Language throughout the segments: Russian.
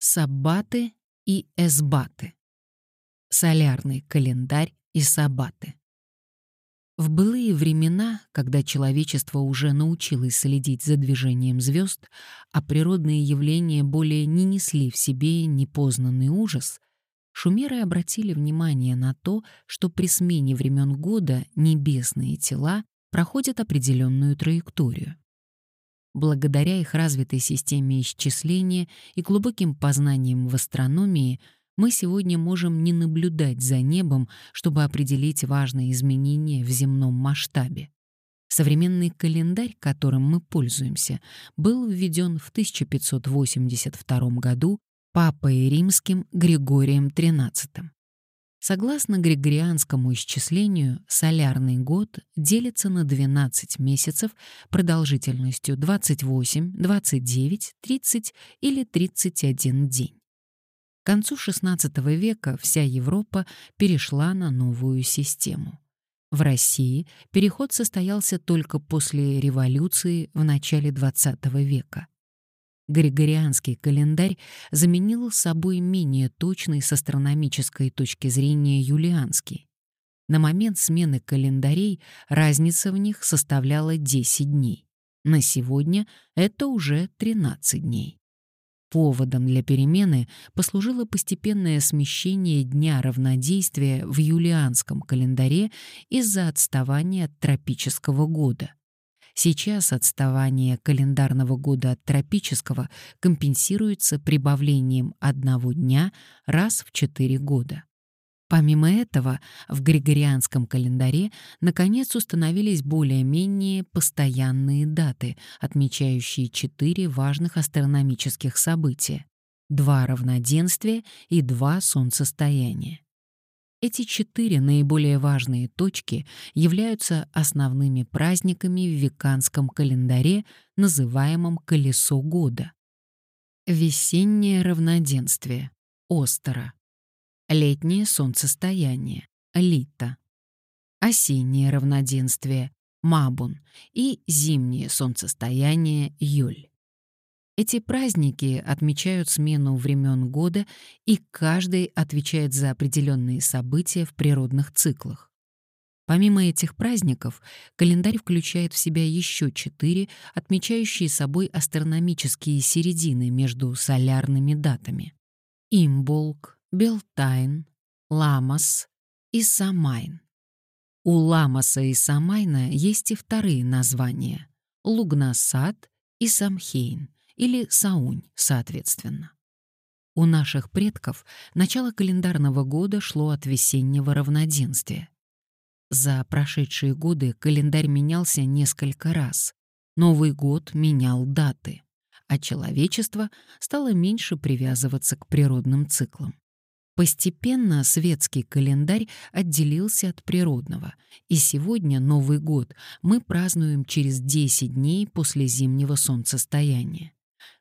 Саббаты и эсбаты. Солярный календарь и саббаты. В былые времена, когда человечество уже научилось следить за движением звезд, а природные явления более не несли в себе непознанный ужас, шумеры обратили внимание на то, что при смене времен года небесные тела проходят определенную траекторию. Благодаря их развитой системе исчисления и глубоким познаниям в астрономии мы сегодня можем не наблюдать за небом, чтобы определить важные изменения в земном масштабе. Современный календарь, которым мы пользуемся, был введен в 1582 году Папой Римским Григорием XIII. Согласно григорианскому исчислению, солярный год делится на 12 месяцев продолжительностью 28, 29, 30 или 31 день. К концу XVI века вся Европа перешла на новую систему. В России переход состоялся только после революции в начале XX века. Григорианский календарь заменил собой менее точный с астрономической точки зрения юлианский. На момент смены календарей разница в них составляла 10 дней. На сегодня это уже 13 дней. Поводом для перемены послужило постепенное смещение дня равнодействия в юлианском календаре из-за отставания от тропического года. Сейчас отставание календарного года от тропического компенсируется прибавлением одного дня раз в четыре года. Помимо этого, в григорианском календаре наконец установились более-менее постоянные даты, отмечающие четыре важных астрономических события — два равноденствия и два солнцестояния. Эти четыре наиболее важные точки являются основными праздниками в веканском календаре, называемом «Колесо года». Весеннее равноденствие — Остера. Летнее солнцестояние — Лита. Осеннее равноденствие — Мабун. И зимнее солнцестояние — Юль. Эти праздники отмечают смену времен года, и каждый отвечает за определенные события в природных циклах. Помимо этих праздников, календарь включает в себя еще четыре, отмечающие собой астрономические середины между солярными датами. Имболк, Белтайн, Ламас и Самайн. У Ламаса и Самайна есть и вторые названия — Лугнасад и Самхейн — или Саунь, соответственно. У наших предков начало календарного года шло от весеннего равноденствия. За прошедшие годы календарь менялся несколько раз. Новый год менял даты, а человечество стало меньше привязываться к природным циклам. Постепенно светский календарь отделился от природного, и сегодня Новый год мы празднуем через 10 дней после зимнего солнцестояния.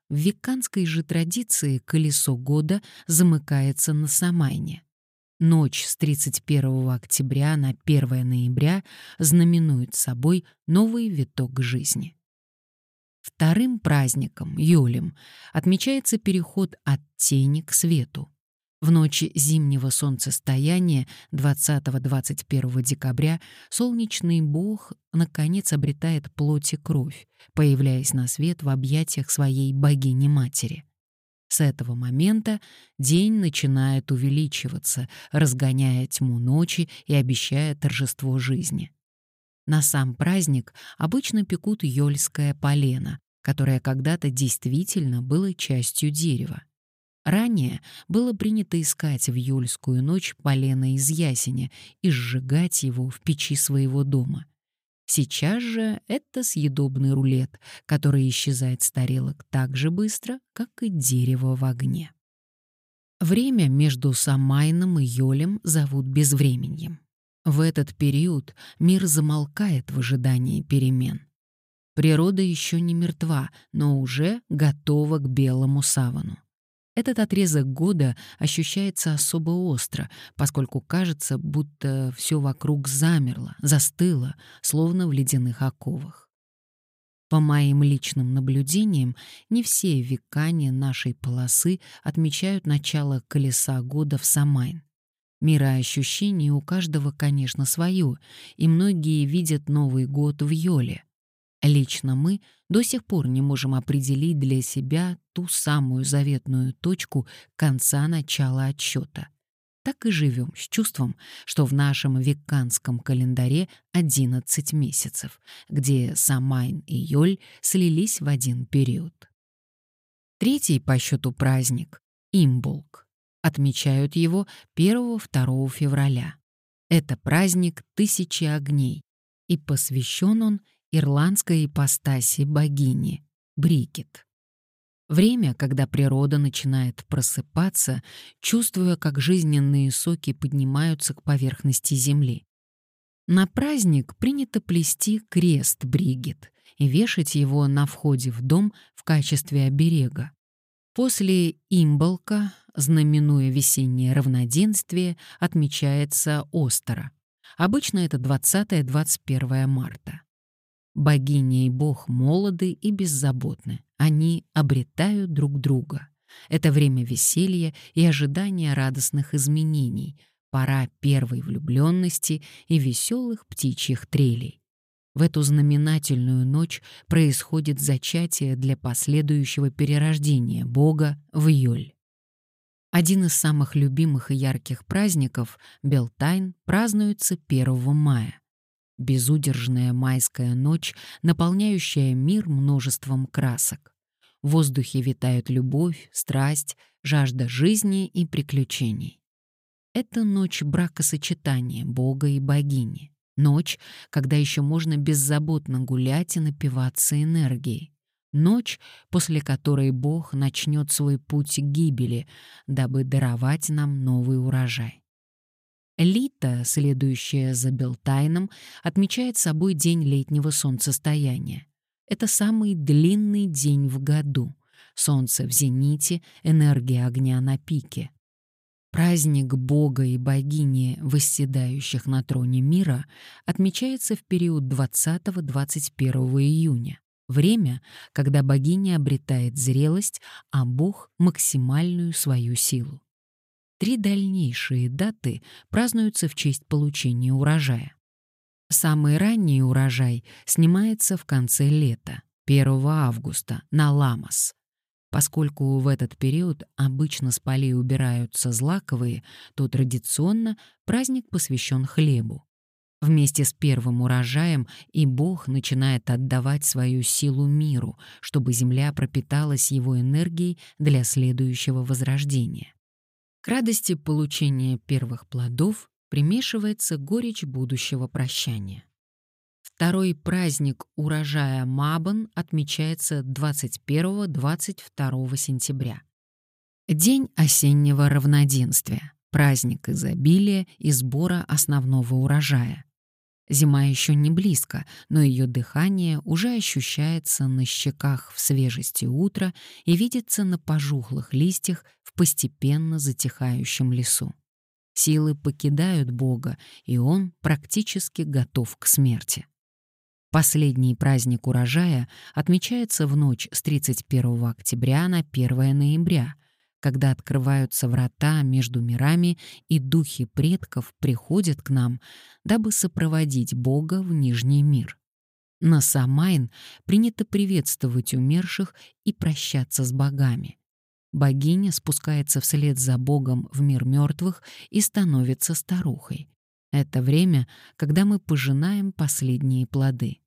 В веканской же традиции колесо года замыкается на Самайне. Ночь с 31 октября на 1 ноября знаменует собой новый виток жизни. Вторым праздником, Йолем, отмечается переход от тени к свету. В ночь зимнего солнцестояния 20-21 декабря солнечный бог наконец обретает плоть и кровь, появляясь на свет в объятиях своей богини-матери. С этого момента день начинает увеличиваться, разгоняя тьму ночи и обещая торжество жизни. На сам праздник обычно пекут ёльское полено, которое когда-то действительно было частью дерева. Ранее было принято искать в юльскую ночь полено из ясеня и сжигать его в печи своего дома. Сейчас же это съедобный рулет, который исчезает с тарелок так же быстро, как и дерево в огне. Время между Самайном и Йолем зовут безвременьем. В этот период мир замолкает в ожидании перемен. Природа еще не мертва, но уже готова к белому савану. Этот отрезок года ощущается особо остро, поскольку кажется, будто все вокруг замерло, застыло, словно в ледяных оковах. По моим личным наблюдениям, не все векане нашей полосы отмечают начало колеса года в Самайн. Мироощущение у каждого, конечно, свое, и многие видят Новый год в Йоле. Лично мы до сих пор не можем определить для себя ту самую заветную точку конца начала отсчета так и живем с чувством, что в нашем веканском календаре 11 месяцев, где Самайн и Йоль слились в один период. Третий по счету праздник — Имболк. Отмечают его 1-2 февраля. Это праздник Тысячи огней, и посвящен он ирландской ипостаси богини — Брикет. Время, когда природа начинает просыпаться, чувствуя, как жизненные соки поднимаются к поверхности земли. На праздник принято плести крест Бригит и вешать его на входе в дом в качестве оберега. После имболка, знаменуя весеннее равноденствие, отмечается Остера. Обычно это 20-21 марта. Богиня и бог молоды и беззаботны. Они обретают друг друга. Это время веселья и ожидания радостных изменений, пора первой влюбленности и веселых птичьих трелей. В эту знаменательную ночь происходит зачатие для последующего перерождения Бога в Йоль. Один из самых любимых и ярких праздников, Белтайн, празднуется 1 мая безудержная майская ночь, наполняющая мир множеством красок. В воздухе витают любовь, страсть, жажда жизни и приключений. Это ночь бракосочетания Бога и богини. Ночь, когда еще можно беззаботно гулять и напиваться энергией. Ночь, после которой Бог начнет свой путь к гибели, дабы даровать нам новый урожай. Лита, следующая за Белтайном, отмечает собой день летнего солнцестояния. Это самый длинный день в году. Солнце в зените, энергия огня на пике. Праздник Бога и богини, восседающих на троне мира, отмечается в период 20-21 июня. Время, когда богиня обретает зрелость, а Бог — максимальную свою силу. Три дальнейшие даты празднуются в честь получения урожая. Самый ранний урожай снимается в конце лета, 1 августа, на Ламас. Поскольку в этот период обычно с полей убираются злаковые, то традиционно праздник посвящен хлебу. Вместе с первым урожаем и Бог начинает отдавать свою силу миру, чтобы земля пропиталась его энергией для следующего возрождения. Радости получения первых плодов примешивается горечь будущего прощания. Второй праздник урожая Мабан отмечается 21-22 сентября. День осеннего равноденствия, праздник изобилия и сбора основного урожая. Зима еще не близко, но ее дыхание уже ощущается на щеках в свежести утра и видится на пожухлых листьях в постепенно затихающем лесу. Силы покидают Бога, и он практически готов к смерти. Последний праздник урожая отмечается в ночь с 31 октября на 1 ноября — когда открываются врата между мирами, и духи предков приходят к нам, дабы сопроводить Бога в Нижний мир. На Самайн принято приветствовать умерших и прощаться с богами. Богиня спускается вслед за Богом в мир мертвых и становится старухой. Это время, когда мы пожинаем последние плоды.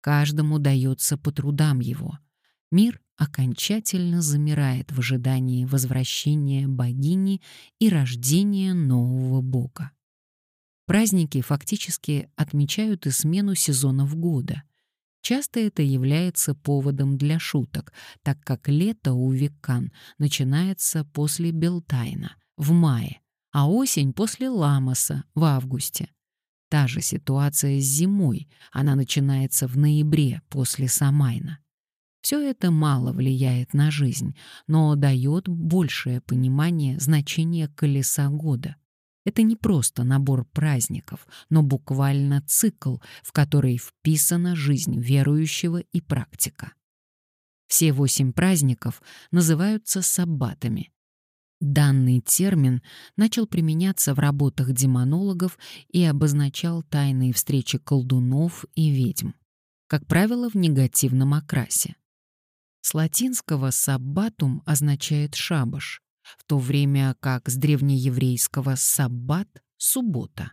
Каждому дается по трудам его. Мир окончательно замирает в ожидании возвращения богини и рождения нового бога. Праздники фактически отмечают и смену сезонов года. Часто это является поводом для шуток, так как лето у Виккан начинается после Белтайна, в мае, а осень после Ламаса, в августе. Та же ситуация с зимой, она начинается в ноябре после Самайна. Все это мало влияет на жизнь, но дает большее понимание значения колеса года. Это не просто набор праздников, но буквально цикл, в который вписана жизнь верующего и практика. Все восемь праздников называются саббатами. Данный термин начал применяться в работах демонологов и обозначал тайные встречи колдунов и ведьм, как правило, в негативном окрасе. С латинского «саббатум» означает «шабаш», в то время как с древнееврейского «саббат» — «суббота».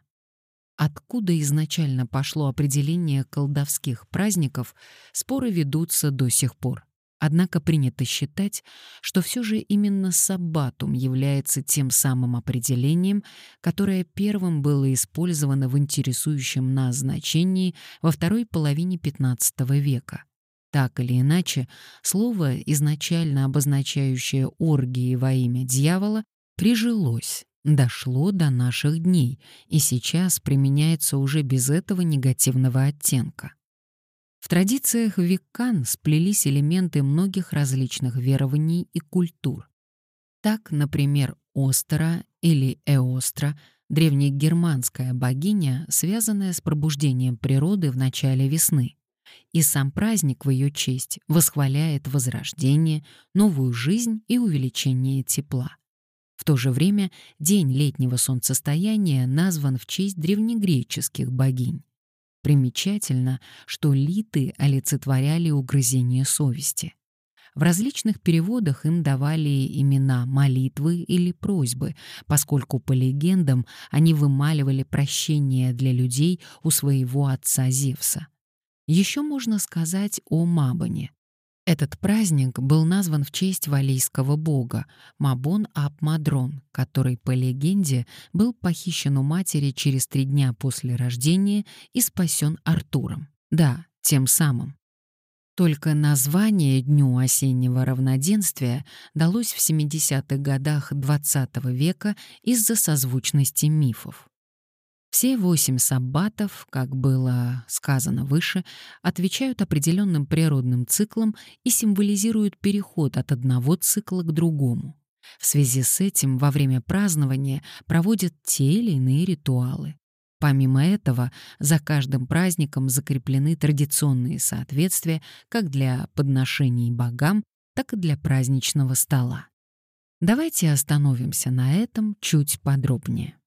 Откуда изначально пошло определение колдовских праздников, споры ведутся до сих пор. Однако принято считать, что все же именно саббатум является тем самым определением, которое первым было использовано в интересующем нас значении во второй половине XV века. Так или иначе, слово, изначально обозначающее оргии во имя дьявола, прижилось, дошло до наших дней и сейчас применяется уже без этого негативного оттенка. В традициях веккан сплелись элементы многих различных верований и культур. Так, например, Остера или Эостра — древнегерманская богиня, связанная с пробуждением природы в начале весны. И сам праздник в ее честь восхваляет возрождение, новую жизнь и увеличение тепла. В то же время день летнего солнцестояния назван в честь древнегреческих богинь. Примечательно, что литы олицетворяли угрызение совести. В различных переводах им давали имена молитвы или просьбы, поскольку, по легендам, они вымаливали прощение для людей у своего отца Зевса. Еще можно сказать о Мабоне. Этот праздник был назван в честь валийского бога Мабон Ап-Мадрон, который, по легенде, был похищен у матери через три дня после рождения и спасен Артуром. Да, тем самым. Только название Дню осеннего равноденствия далось в 70-х годах XX века из-за созвучности мифов. Все восемь саббатов, как было сказано выше, отвечают определенным природным циклам и символизируют переход от одного цикла к другому. В связи с этим во время празднования проводят те или иные ритуалы. Помимо этого, за каждым праздником закреплены традиционные соответствия как для подношений богам, так и для праздничного стола. Давайте остановимся на этом чуть подробнее.